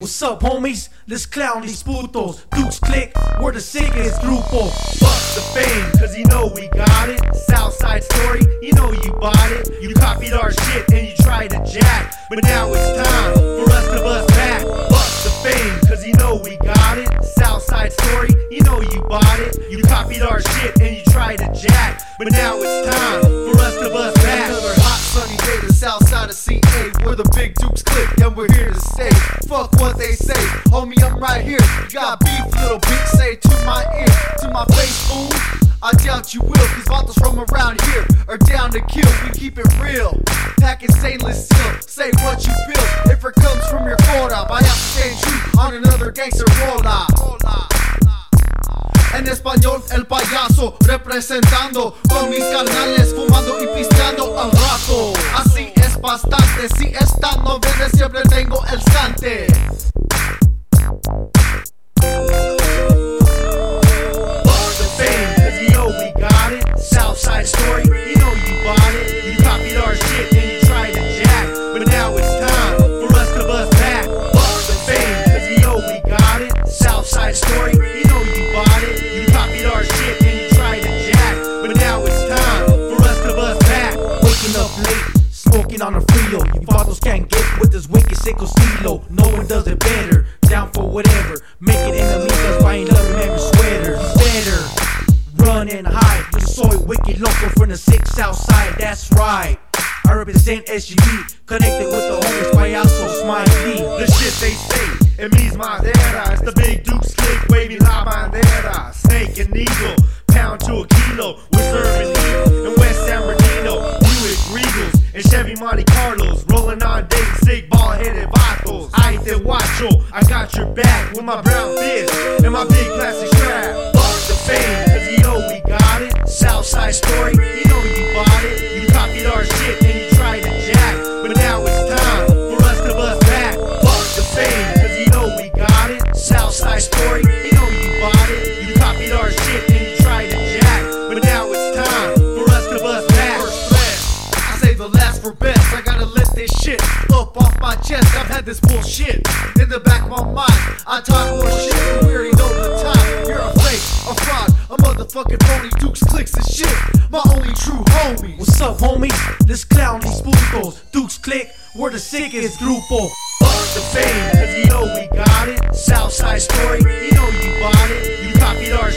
What's up, homies? Let's clown these putos. Dukes click, we're the sickest grupo. Fuck the fame, cause you know we got it. Southside story, you know you bought it. You copied our shit and you tried to jack. But now it's time for us to bust back. Fuck the fame, cause you know we got it. Southside story, you know you bought it. You copied our shit and you tried to jack. But now it's time for us to bust sunny day, the south side of CA, where the big dukes click, and we're here to stay. Fuck what they say, homie, I'm right here. You got beef, little bitch, say to my ear, to my face, fool. I doubt you will, cause vatos from around here are down to kill. We keep it real, packing stainless steel. Say what you feel, if it comes from your quota, I have to stay true on another gangster rolla. En español, el payaso representando con mis carnales, fumando y Southside story, you know you bought it. You copied our shit and you tried to jack. But now it's time for us to bust back. Waking up late, smoking on a Frio. You fathers can't get with this wicked sickle stilo. No one does it better. Down for whatever. Making enemies buying love remember sweaters. Better run and hide. The soy wicked local from the sick south side. That's right. I represent SUV, connected with the homies payaso smiley. The shit they say, it means madera. It's the big Dukes click, waving la bandera. Snake and eagle, pound to a kilo. We're serving evil in West San Bernardino. Buick Regals and Chevy Monte Carlos. Rolling on dating sick, ball headed vatos. I te guacho, I got your back with my brown fist and my big plastic strap. Fuck the fame, cause know we got it. Southside story, I gotta let this shit up off my chest. I've had this bullshit in the back of my mind. I talk more shit, but we already know the time. You're a fake, a fraud, a motherfucking phony. Dukes clicks and shit. My only true homie. What's up, homies? Let's clown these putos. Dukes click, we're the sickest grupo. Fuck the fame, cause you know we got it. Southside story, you know you bought it. You copied our